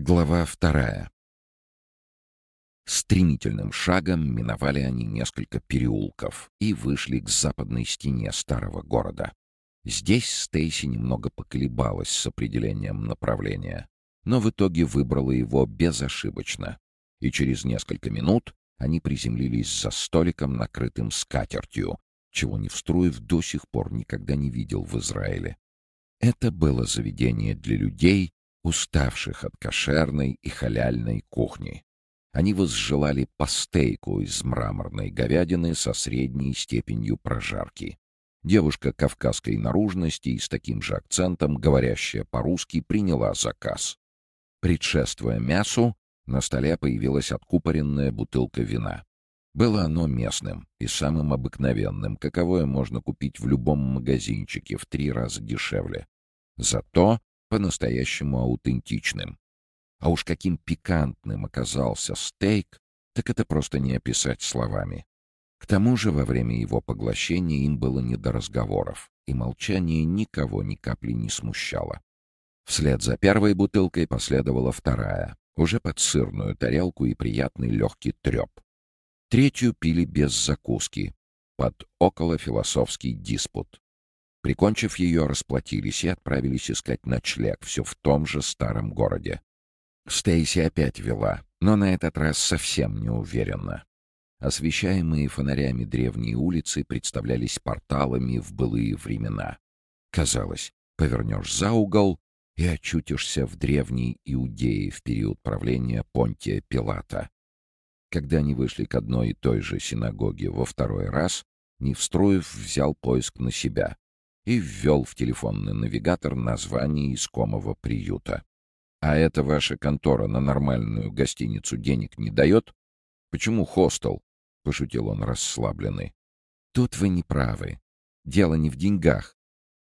Глава вторая. Стремительным шагом миновали они несколько переулков и вышли к западной стене старого города. Здесь Стейси немного поколебалась с определением направления, но в итоге выбрала его безошибочно, и через несколько минут они приземлились за столиком, накрытым скатертью, чего Невструев до сих пор никогда не видел в Израиле. Это было заведение для людей, уставших от кошерной и халяльной кухни. Они возжелали пастейку из мраморной говядины со средней степенью прожарки. Девушка кавказской наружности и с таким же акцентом, говорящая по-русски, приняла заказ. Предшествуя мясу, на столе появилась откупоренная бутылка вина. Было оно местным и самым обыкновенным, каковое можно купить в любом магазинчике в три раза дешевле. Зато по-настоящему аутентичным. А уж каким пикантным оказался стейк, так это просто не описать словами. К тому же во время его поглощения им было не до разговоров, и молчание никого ни капли не смущало. Вслед за первой бутылкой последовала вторая, уже под сырную тарелку и приятный легкий треп. Третью пили без закуски, под околофилософский диспут. Прикончив ее, расплатились и отправились искать ночлег все в том же старом городе. Стейси опять вела, но на этот раз совсем не уверенно. Освещаемые фонарями древние улицы представлялись порталами в былые времена. Казалось, повернешь за угол и очутишься в древней Иудее в период правления Понтия Пилата. Когда они вышли к одной и той же синагоге во второй раз, Невстроев взял поиск на себя и ввел в телефонный навигатор название искомого приюта. «А это ваша контора на нормальную гостиницу денег не дает? Почему хостел?» — пошутил он расслабленный. «Тут вы не правы. Дело не в деньгах.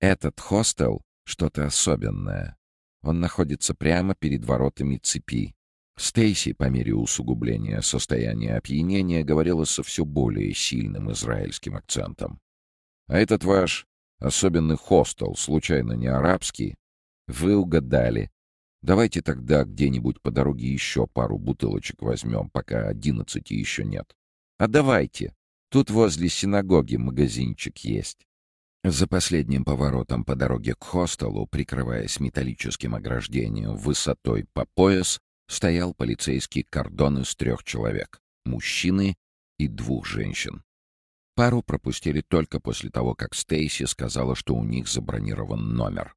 Этот хостел — что-то особенное. Он находится прямо перед воротами цепи. Стейси, по мере усугубления состояния опьянения, говорила со все более сильным израильским акцентом. «А этот ваш особенный хостел, случайно не арабский? Вы угадали. Давайте тогда где-нибудь по дороге еще пару бутылочек возьмем, пока одиннадцати еще нет. А давайте. Тут возле синагоги магазинчик есть. За последним поворотом по дороге к хостелу, прикрываясь металлическим ограждением высотой по пояс, стоял полицейский кордон из трех человек — мужчины и двух женщин. Пару пропустили только после того, как Стейси сказала, что у них забронирован номер.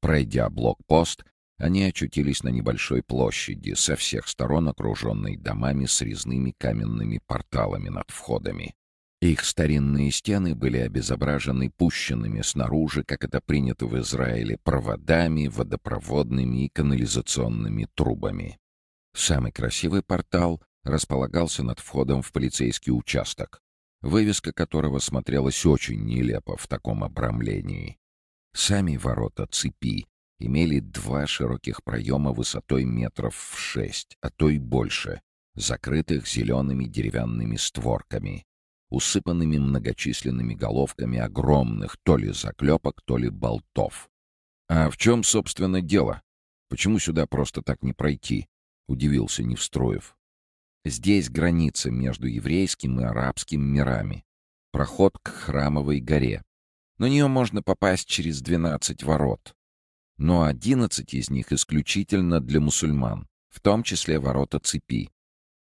Пройдя блокпост, они очутились на небольшой площади, со всех сторон окруженной домами с резными каменными порталами над входами. Их старинные стены были обезображены пущенными снаружи, как это принято в Израиле, проводами, водопроводными и канализационными трубами. Самый красивый портал располагался над входом в полицейский участок вывеска которого смотрелась очень нелепо в таком обрамлении. Сами ворота цепи имели два широких проема высотой метров в шесть, а то и больше, закрытых зелеными деревянными створками, усыпанными многочисленными головками огромных то ли заклепок, то ли болтов. «А в чем, собственно, дело? Почему сюда просто так не пройти?» — удивился Невстроев. Здесь граница между еврейским и арабским мирами. Проход к храмовой горе. На нее можно попасть через 12 ворот. Но 11 из них исключительно для мусульман, в том числе ворота цепи.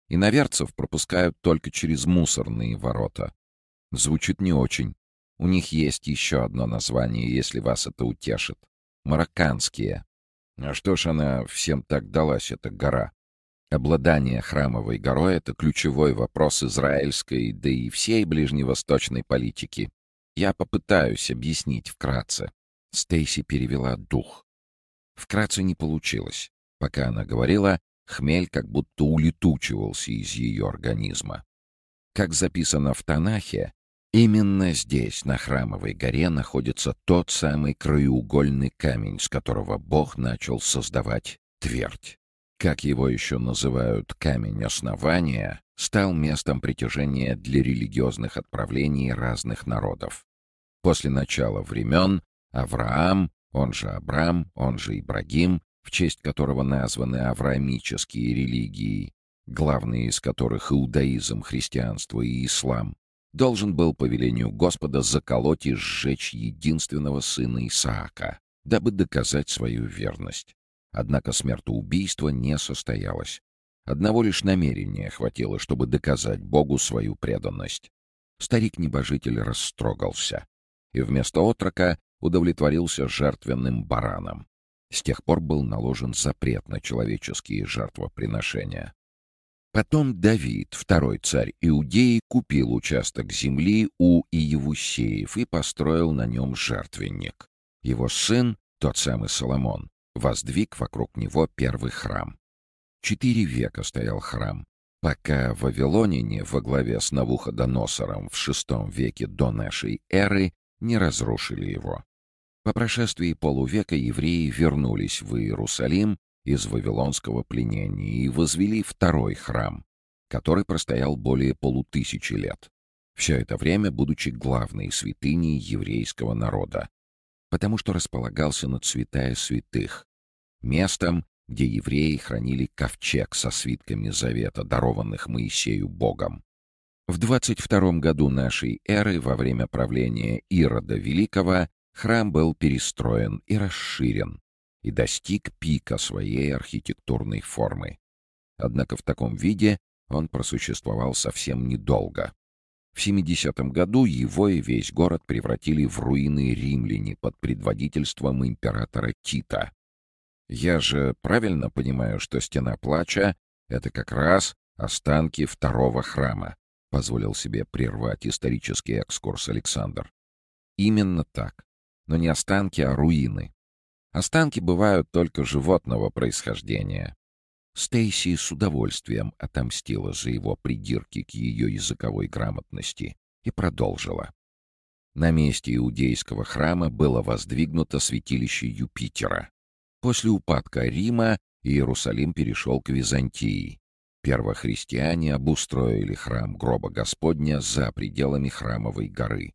Иноверцев пропускают только через мусорные ворота. Звучит не очень. У них есть еще одно название, если вас это утешит. Марокканские. А что ж она всем так далась, эта гора? Обладание храмовой горой — это ключевой вопрос израильской, да и всей ближневосточной политики. Я попытаюсь объяснить вкратце. Стейси перевела дух. Вкратце не получилось. Пока она говорила, хмель как будто улетучивался из ее организма. Как записано в Танахе, именно здесь, на Храмовой горе, находится тот самый краеугольный камень, с которого Бог начал создавать твердь как его еще называют камень основания, стал местом притяжения для религиозных отправлений разных народов. После начала времен Авраам, он же Абрам, он же Ибрагим, в честь которого названы авраамические религии, главные из которых иудаизм, христианство и ислам, должен был по велению Господа заколоть и сжечь единственного сына Исаака, дабы доказать свою верность. Однако смертоубийство не состоялось. Одного лишь намерения хватило, чтобы доказать Богу свою преданность. Старик-небожитель растрогался и вместо отрока удовлетворился жертвенным бараном. С тех пор был наложен запрет на человеческие жертвоприношения. Потом Давид, второй царь Иудеи, купил участок земли у Иевусеев и построил на нем жертвенник. Его сын, тот самый Соломон, воздвиг вокруг него первый храм. Четыре века стоял храм, пока вавилоняне во главе с Навуходоносором в VI веке до нашей эры не разрушили его. По прошествии полувека евреи вернулись в Иерусалим из вавилонского пленения и возвели второй храм, который простоял более полутысячи лет. Все это время будучи главной святыней еврейского народа, потому что располагался над святая святых, местом, где евреи хранили ковчег со свитками завета, дарованных Моисею Богом. В 22 году нашей эры, во время правления Ирода Великого, храм был перестроен и расширен, и достиг пика своей архитектурной формы. Однако в таком виде он просуществовал совсем недолго. В 70 году его и весь город превратили в руины римляне под предводительством императора Тита. Я же правильно понимаю, что стена плача — это как раз останки второго храма, — позволил себе прервать исторический экскурс Александр. Именно так. Но не останки, а руины. Останки бывают только животного происхождения. Стейси с удовольствием отомстила за его придирки к ее языковой грамотности и продолжила. На месте иудейского храма было воздвигнуто святилище Юпитера. После упадка Рима Иерусалим перешел к Византии. Первохристиане обустроили храм гроба Господня за пределами храмовой горы.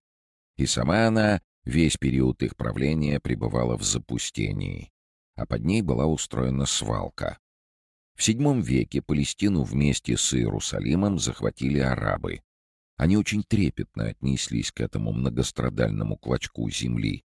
И сама она Весь период их правления пребывала в запустении, а под ней была устроена свалка. В VII веке Палестину вместе с Иерусалимом захватили арабы. Они очень трепетно отнеслись к этому многострадальному клочку земли,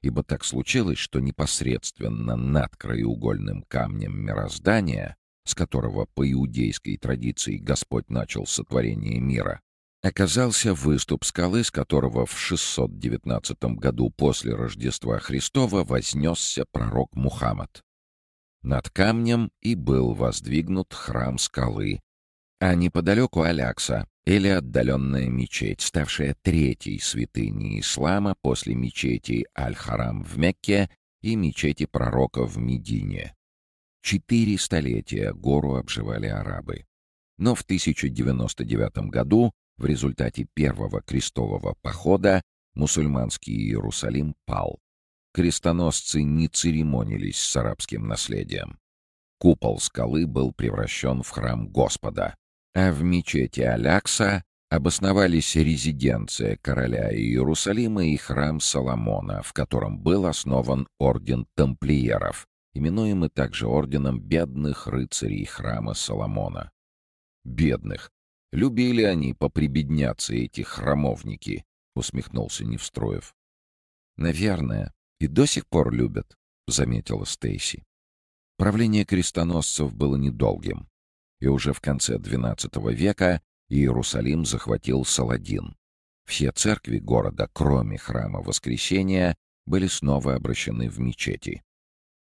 ибо так случилось, что непосредственно над краеугольным камнем мироздания, с которого по иудейской традиции Господь начал сотворение мира, оказался выступ скалы, с которого в 619 году после Рождества Христова вознесся пророк Мухаммад. Над камнем и был воздвигнут храм скалы, а неподалеку Алякса, или отдаленная мечеть, ставшая третьей святыней ислама после мечети Аль-Харам в Мекке и мечети пророка в Медине. Четыре столетия гору обживали арабы. Но в 1099 году в результате первого крестового похода мусульманский Иерусалим пал. Крестоносцы не церемонились с арабским наследием. Купол скалы был превращен в храм Господа, а в мечети Алякса обосновались резиденция короля Иерусалима и храм Соломона, в котором был основан орден тамплиеров, именуемый также орденом бедных рыцарей храма Соломона. Бедных, Любили они поприбедняться, эти храмовники, — усмехнулся Невстроев. — Наверное, и до сих пор любят, — заметила Стейси. Правление крестоносцев было недолгим, и уже в конце XII века Иерусалим захватил Саладин. Все церкви города, кроме храма Воскресения, были снова обращены в мечети.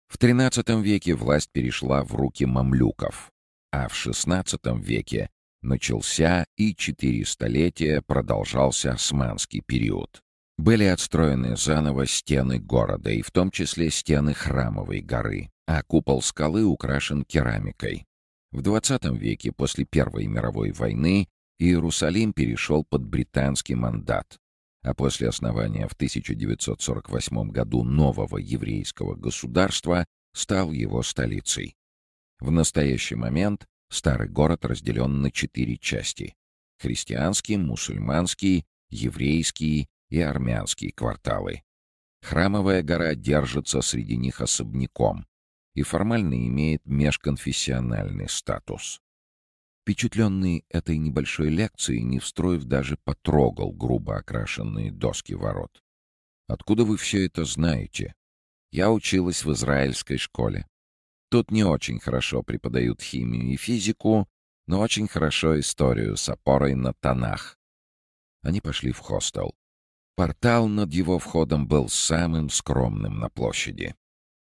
В XIII веке власть перешла в руки мамлюков, а в XVI веке начался и четыре столетия продолжался османский период. Были отстроены заново стены города, и в том числе стены храмовой горы, а купол скалы украшен керамикой. В XX веке, после Первой мировой войны, Иерусалим перешел под британский мандат, а после основания в 1948 году нового еврейского государства стал его столицей. В настоящий момент Старый город разделен на четыре части — христианский, мусульманский, еврейский и армянский кварталы. Храмовая гора держится среди них особняком. и формально имеет межконфессиональный статус. Впечатленный этой небольшой лекцией, Невстроев даже потрогал грубо окрашенные доски ворот. «Откуда вы все это знаете?» «Я училась в израильской школе. Тут не очень хорошо преподают химию и физику, но очень хорошо историю с опорой на тонах». Они пошли в хостел. Портал над его входом был самым скромным на площади.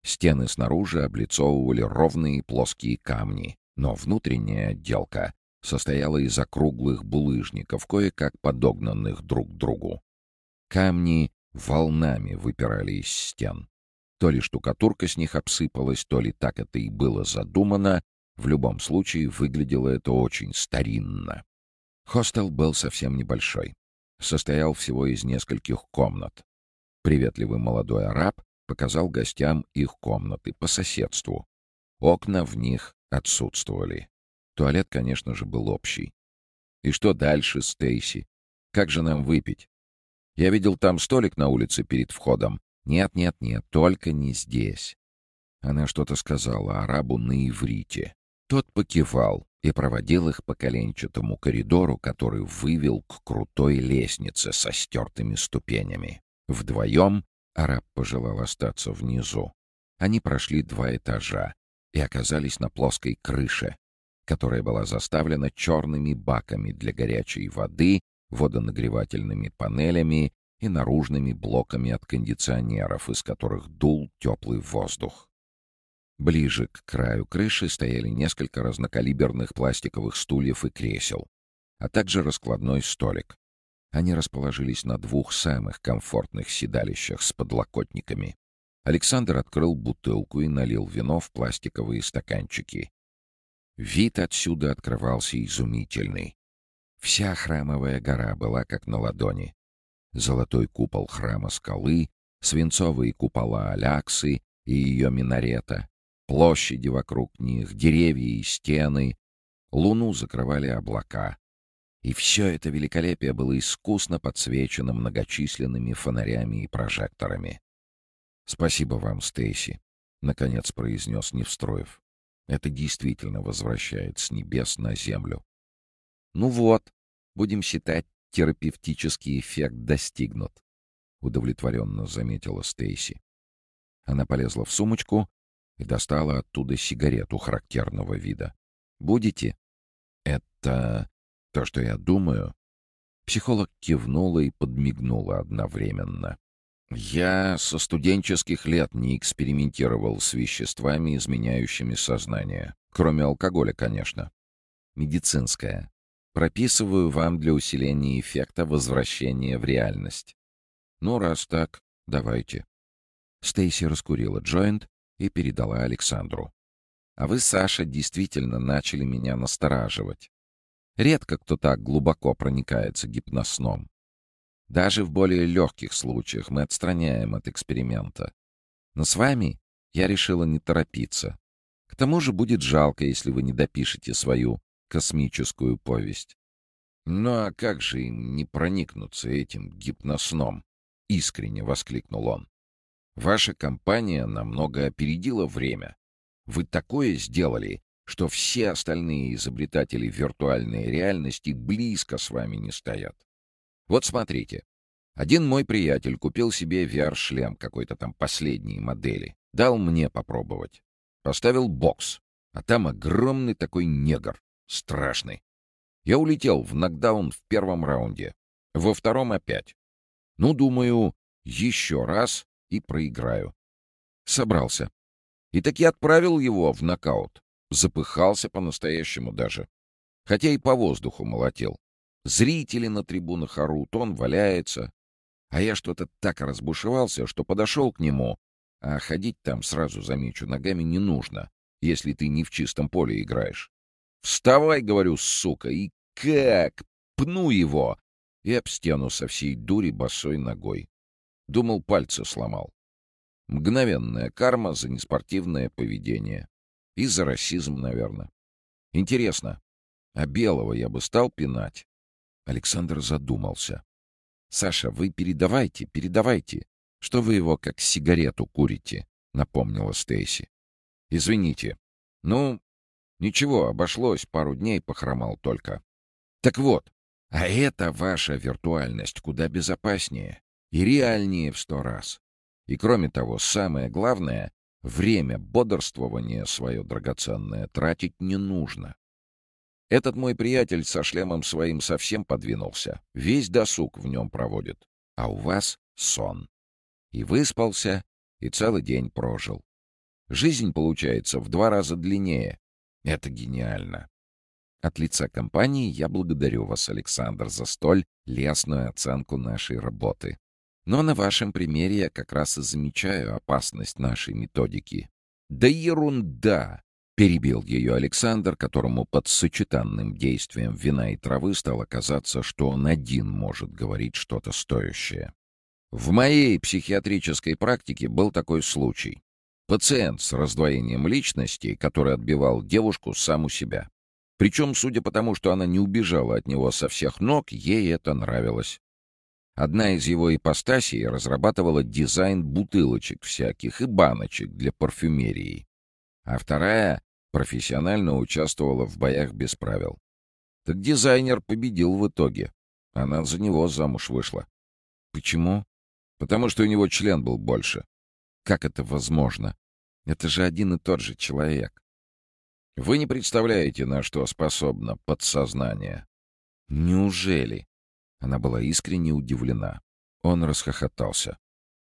Стены снаружи облицовывали ровные плоские камни, но внутренняя отделка состояла из округлых булыжников, кое-как подогнанных друг к другу. Камни волнами выпирали из стен. То ли штукатурка с них обсыпалась, то ли так это и было задумано, в любом случае выглядело это очень старинно. Хостел был совсем небольшой. Состоял всего из нескольких комнат. Приветливый молодой араб показал гостям их комнаты по соседству. Окна в них отсутствовали. Туалет, конечно же, был общий. И что дальше, Стейси? Как же нам выпить? Я видел там столик на улице перед входом. Нет, нет, нет, только не здесь. Она что-то сказала арабу на иврите. Тот покивал и проводил их по коленчатому коридору, который вывел к крутой лестнице со стертыми ступенями. Вдвоем араб пожелал остаться внизу. Они прошли два этажа и оказались на плоской крыше, которая была заставлена черными баками для горячей воды, водонагревательными панелями и наружными блоками от кондиционеров, из которых дул теплый воздух. Ближе к краю крыши стояли несколько разнокалиберных пластиковых стульев и кресел, а также раскладной столик. Они расположились на двух самых комфортных седалищах с подлокотниками. Александр открыл бутылку и налил вино в пластиковые стаканчики. Вид отсюда открывался изумительный. Вся храмовая гора была как на ладони. Золотой купол храма скалы, свинцовые купола Аляксы и ее минарета, площади вокруг них, деревья и стены. Луну закрывали облака. И все это великолепие было искусно подсвечено многочисленными фонарями и прожекторами. «Спасибо вам, Стейси», — наконец произнес Невстроев. Это действительно возвращает с небес на землю. Ну вот, будем считать, терапевтический эффект достигнут, удовлетворенно заметила Стейси. Она полезла в сумочку и достала оттуда сигарету характерного вида. «Будете?» «Это то, что я думаю?» Психолог кивнула и подмигнула одновременно. Я со студенческих лет не экспериментировал с веществами, изменяющими сознание. Кроме алкоголя, конечно. Медицинское. Прописываю вам для усиления эффекта возвращения в реальность. Ну, раз так, давайте. Стейси раскурила джойнт и передала Александру. А вы, Саша, действительно начали меня настораживать. Редко кто так глубоко проникается гипносном. Даже в более легких случаях мы отстраняем от эксперимента. Но с вами я решила не торопиться. К тому же будет жалко, если вы не допишете свою космическую повесть. «Ну а как же им не проникнуться этим гипносном?» — искренне воскликнул он. «Ваша компания намного опередила время. Вы такое сделали, что все остальные изобретатели виртуальной реальности близко с вами не стоят. Вот смотрите. Один мой приятель купил себе VR-шлем какой-то там последней модели. Дал мне попробовать. Поставил бокс. А там огромный такой негр. Страшный. Я улетел в нокдаун в первом раунде. Во втором опять. Ну, думаю, еще раз и проиграю. Собрался. И таки отправил его в нокаут. Запыхался по-настоящему даже. Хотя и по воздуху молотел. Зрители на трибунах орут, он валяется. А я что-то так разбушевался, что подошел к нему. А ходить там, сразу замечу, ногами не нужно, если ты не в чистом поле играешь. «Вставай, — говорю, сука, и как? Пну его!» И об стену со всей дури босой ногой. Думал, пальцы сломал. Мгновенная карма за неспортивное поведение. И за расизм, наверное. Интересно, а белого я бы стал пинать? Александр задумался. «Саша, вы передавайте, передавайте. Что вы его как сигарету курите?» — напомнила Стейси. Извините. Ну, ничего, обошлось, пару дней похромал только. Так вот, а эта ваша виртуальность куда безопаснее и реальнее в сто раз. И кроме того, самое главное, время бодрствования свое драгоценное тратить не нужно. Этот мой приятель со шлемом своим совсем подвинулся, весь досуг в нем проводит, а у вас сон. И выспался, и целый день прожил. Жизнь получается в два раза длиннее. Это гениально. От лица компании я благодарю вас, Александр, за столь лестную оценку нашей работы. Но на вашем примере я как раз и замечаю опасность нашей методики. «Да ерунда!» — перебил ее Александр, которому под сочетанным действием вина и травы стало казаться, что он один может говорить что-то стоящее. В моей психиатрической практике был такой случай. Пациент с раздвоением личности, который отбивал девушку сам у себя. Причем, судя по тому, что она не убежала от него со всех ног, ей это нравилось. Одна из его ипостасей разрабатывала дизайн бутылочек всяких и баночек для парфюмерии, а вторая профессионально участвовала в боях без правил. Так дизайнер победил в итоге. Она за него замуж вышла. Почему? Потому что у него член был больше. Как это возможно? Это же один и тот же человек. Вы не представляете, на что способно подсознание. Неужели? Она была искренне удивлена. Он расхохотался.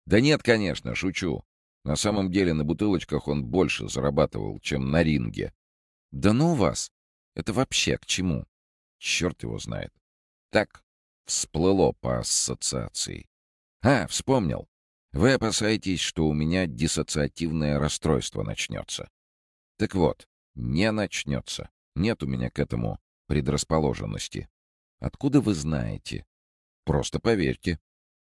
Да нет, конечно, шучу. На самом деле на бутылочках он больше зарабатывал, чем на ринге. Да ну вас! Это вообще к чему? Черт его знает. Так, всплыло по ассоциации. А, вспомнил. Вы опасаетесь, что у меня диссоциативное расстройство начнется. Так вот, не начнется. Нет у меня к этому предрасположенности. Откуда вы знаете? Просто поверьте.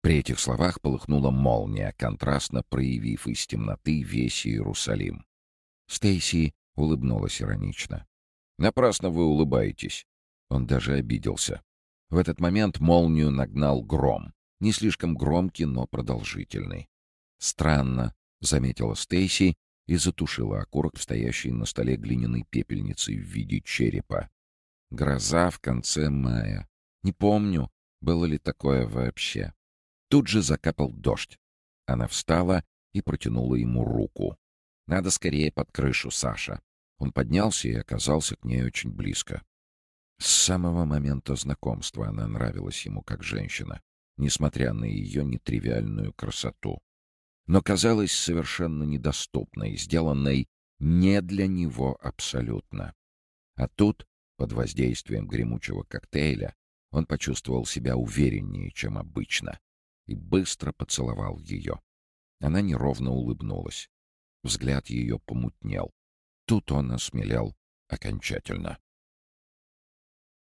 При этих словах полыхнула молния, контрастно проявив из темноты весь Иерусалим. Стейси улыбнулась иронично. «Напрасно вы улыбаетесь». Он даже обиделся. В этот момент молнию нагнал гром. Не слишком громкий, но продолжительный. «Странно», — заметила Стейси и затушила окурок в стоящей на столе глиняной пепельницы в виде черепа. Гроза в конце мая. Не помню, было ли такое вообще. Тут же закапал дождь. Она встала и протянула ему руку. «Надо скорее под крышу, Саша». Он поднялся и оказался к ней очень близко. С самого момента знакомства она нравилась ему как женщина, несмотря на ее нетривиальную красоту но казалась совершенно недоступной, сделанной не для него абсолютно. А тут, под воздействием гремучего коктейля, он почувствовал себя увереннее, чем обычно, и быстро поцеловал ее. Она неровно улыбнулась. Взгляд ее помутнел. Тут он осмелел окончательно.